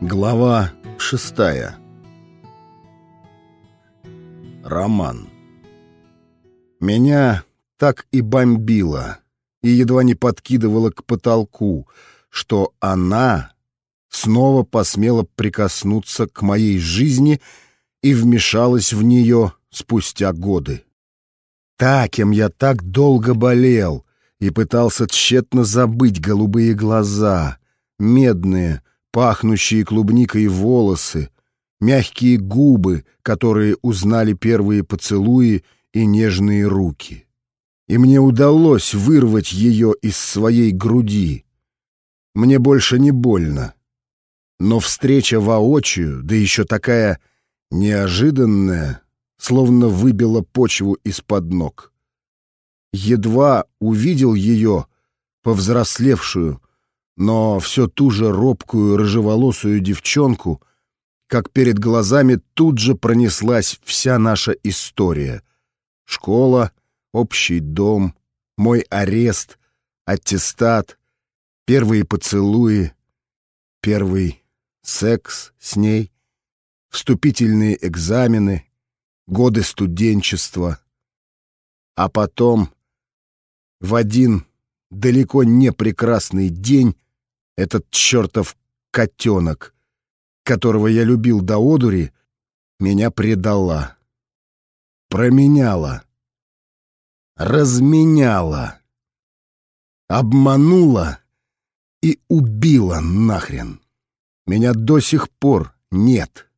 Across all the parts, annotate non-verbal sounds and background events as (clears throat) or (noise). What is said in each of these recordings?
Глава шестая Роман Меня так и бомбило, и едва не подкидывало к потолку, что она снова посмела прикоснуться к моей жизни и вмешалась в нее спустя годы. Та, кем я так долго болел и пытался тщетно забыть голубые глаза, медные, пахнущие клубникой волосы, мягкие губы, которые узнали первые поцелуи и нежные руки. И мне удалось вырвать ее из своей груди. Мне больше не больно. Но встреча воочию, да еще такая неожиданная, словно выбила почву из-под ног. Едва увидел ее, повзрослевшую, но все ту же робкую рыжеволосую девчонку, как перед глазами тут же пронеслась вся наша история. Школа, общий дом, мой арест, аттестат, первые поцелуи, первый секс с ней, вступительные экзамены, годы студенчества. А потом, в один далеко не прекрасный день, этот чертов котенок, которого я любил до одури, меня предала, променяла, разменяла, обманула и убила нахрен. Меня до сих пор нет.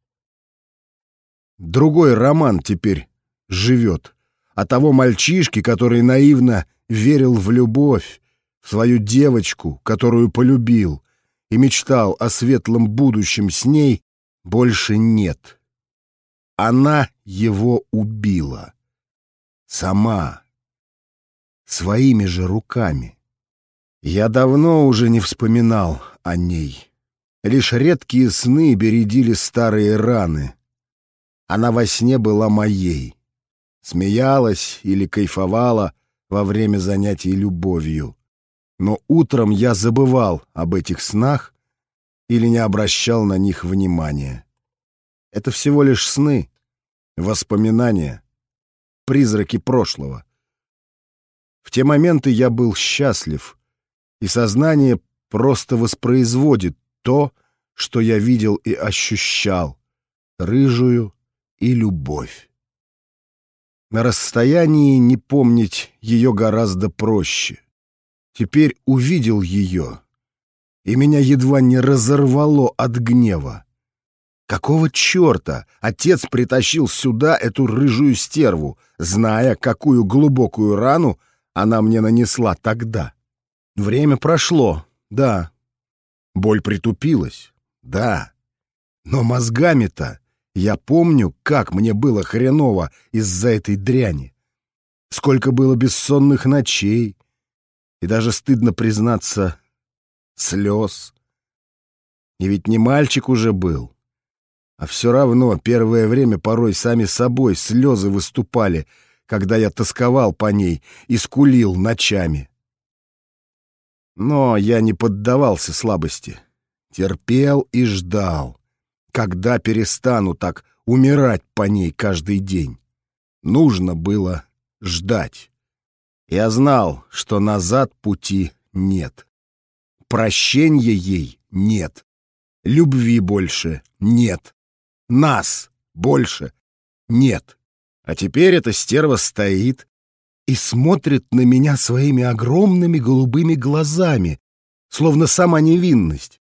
Другой роман теперь живет. А того мальчишки, который наивно верил в любовь, свою девочку, которую полюбил, и мечтал о светлом будущем с ней, больше нет. Она его убила. Сама. Своими же руками. Я давно уже не вспоминал о ней. Лишь редкие сны бередили старые раны — она во сне была моей. Смеялась или кайфовала во время занятий любовью. Но утром я забывал об этих снах или не обращал на них внимания. Это всего лишь сны, воспоминания, призраки прошлого. В те моменты я был счастлив, и сознание просто воспроизводит то, что я видел и ощущал, рыжую, и любовь. На расстоянии не помнить ее гораздо проще. Теперь увидел ее, и меня едва не разорвало от гнева. Какого черта отец притащил сюда эту рыжую стерву, зная, какую глубокую рану она мне нанесла тогда? Время прошло, да. Боль притупилась, да. Но мозгами-то я помню, как мне было хреново из-за этой дряни. Сколько было бессонных ночей. И даже стыдно признаться, слез. И ведь не мальчик уже был. А все равно первое время порой сами собой слезы выступали, когда я тосковал по ней и скулил ночами. Но я не поддавался слабости. Терпел и ждал когда перестану так умирать по ней каждый день. Нужно было ждать. Я знал, что назад пути нет. Прощения ей нет. Любви больше нет. Нас больше нет. А теперь эта стерва стоит и смотрит на меня своими огромными голубыми глазами, словно сама невинность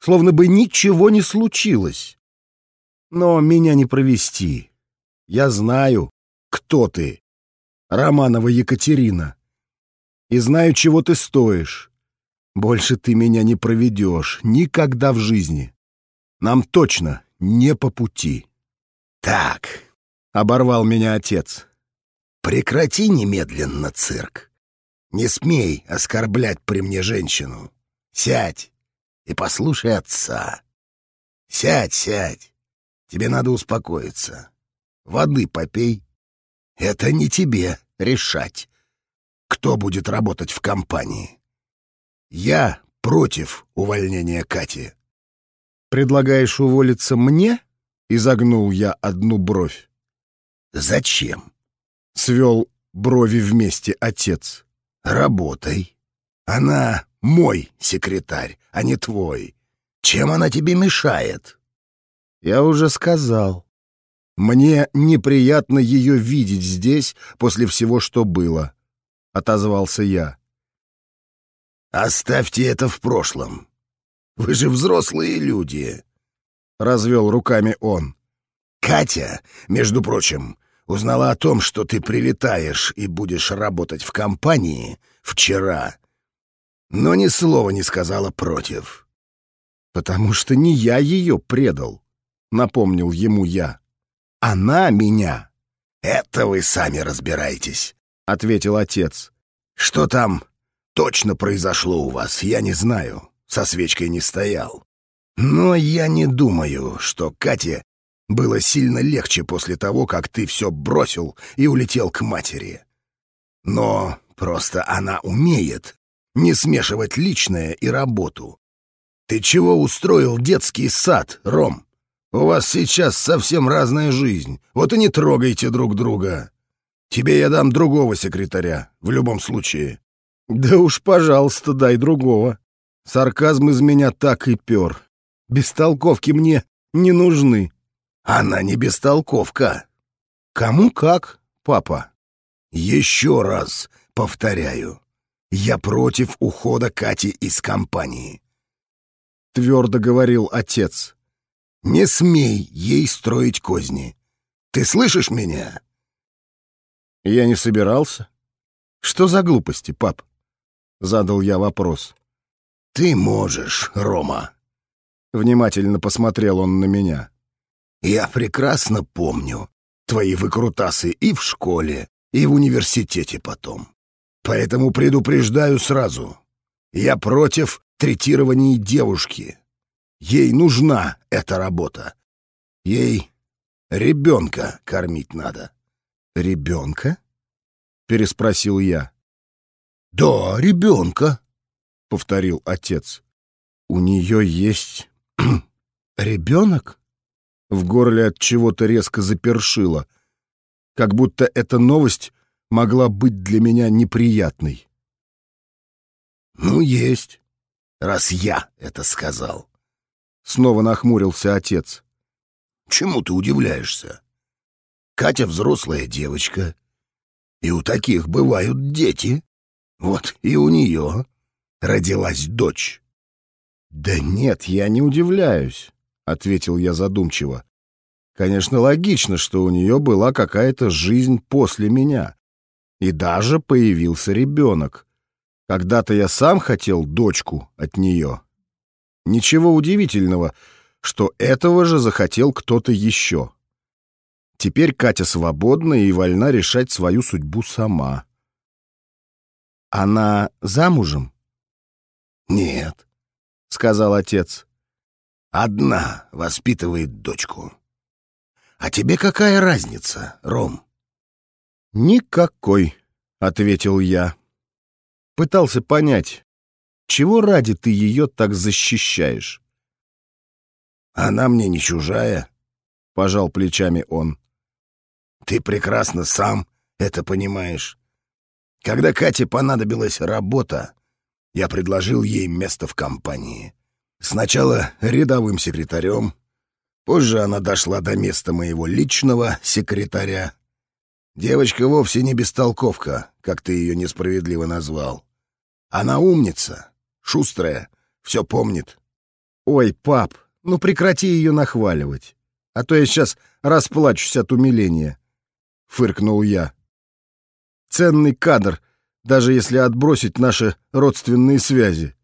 словно бы ничего не случилось. Но меня не провести. Я знаю, кто ты, Романова Екатерина, и знаю, чего ты стоишь. Больше ты меня не проведешь никогда в жизни. Нам точно не по пути. Так, — оборвал меня отец. Прекрати немедленно цирк. Не смей оскорблять при мне женщину. Сядь и послушай отца. Сядь, сядь. Тебе надо успокоиться. Воды попей. Это не тебе решать, кто будет работать в компании. Я против увольнения Кати. «Предлагаешь уволиться мне?» — изогнул я одну бровь. «Зачем?» — свел брови вместе отец. «Работай. Она мой секретарь, а не твой. Чем она тебе мешает?» «Я уже сказал. Мне неприятно ее видеть здесь после всего, что было», — отозвался я. «Оставьте это в прошлом. Вы же взрослые люди», — развел руками он. «Катя, между прочим, узнала о том, что ты прилетаешь и будешь работать в компании вчера, но ни слова не сказала против». «Потому что не я ее предал», — напомнил ему я. «Она меня». «Это вы сами разбираетесь», — ответил отец. «Что там точно произошло у вас, я не знаю. Со свечкой не стоял. Но я не думаю, что Кате было сильно легче после того, как ты все бросил и улетел к матери. Но просто она умеет не смешивать личное и работу. Ты чего устроил детский сад, Ром? У вас сейчас совсем разная жизнь, вот и не трогайте друг друга. Тебе я дам другого секретаря, в любом случае. Да уж, пожалуйста, дай другого. Сарказм из меня так и пер. Бестолковки мне не нужны. Она не бестолковка. Кому как, папа? Еще раз повторяю. Я против ухода Кати из компании. Твердо говорил отец. Не смей ей строить козни. Ты слышишь меня? Я не собирался. Что за глупости, пап? Задал я вопрос. Ты можешь, Рома. Внимательно посмотрел он на меня. Я прекрасно помню твои выкрутасы и в школе, и в университете потом. Поэтому предупреждаю сразу. Я против третирования девушки. Ей нужна эта работа. Ей ребенка кормить надо. Ребенка? Переспросил я. Да, ребенка, повторил отец. У нее есть (clears throat) ребенок? В горле от чего-то резко запершило, как будто эта новость могла быть для меня неприятной. Ну, есть, раз я это сказал. Снова нахмурился отец. «Чему ты удивляешься? Катя взрослая девочка, и у таких бывают дети. Вот и у нее родилась дочь». «Да нет, я не удивляюсь», — ответил я задумчиво. «Конечно, логично, что у нее была какая-то жизнь после меня. И даже появился ребенок. Когда-то я сам хотел дочку от нее». Ничего удивительного, что этого же захотел кто-то еще. Теперь Катя свободна и вольна решать свою судьбу сама. Она замужем? Нет, сказал отец. Одна воспитывает дочку. А тебе какая разница, Ром? Никакой, ответил я. Пытался понять, чего ради ты ее так защищаешь? Она мне не чужая, — пожал плечами он. Ты прекрасно сам это понимаешь. Когда Кате понадобилась работа, я предложил ей место в компании. Сначала рядовым секретарем, позже она дошла до места моего личного секретаря. Девочка вовсе не бестолковка, как ты ее несправедливо назвал. Она умница, Шустрая, все помнит. Ой, пап, ну прекрати ее нахваливать, а то я сейчас расплачусь от умиления. Фыркнул я. Ценный кадр, даже если отбросить наши родственные связи.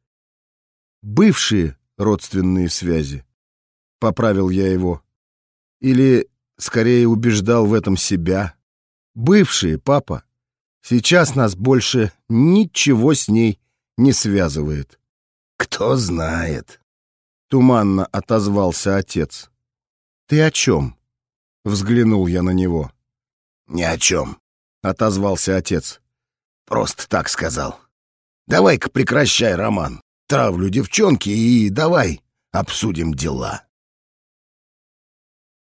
Бывшие родственные связи. Поправил я его. Или, скорее, убеждал в этом себя. Бывшие, папа. Сейчас нас больше ничего с ней не связывает. «Кто знает?» — туманно отозвался отец. «Ты о чем?» — взглянул я на него. «Ни о чем», — отозвался отец. «Просто так сказал. Давай-ка прекращай роман. Травлю девчонки и давай обсудим дела.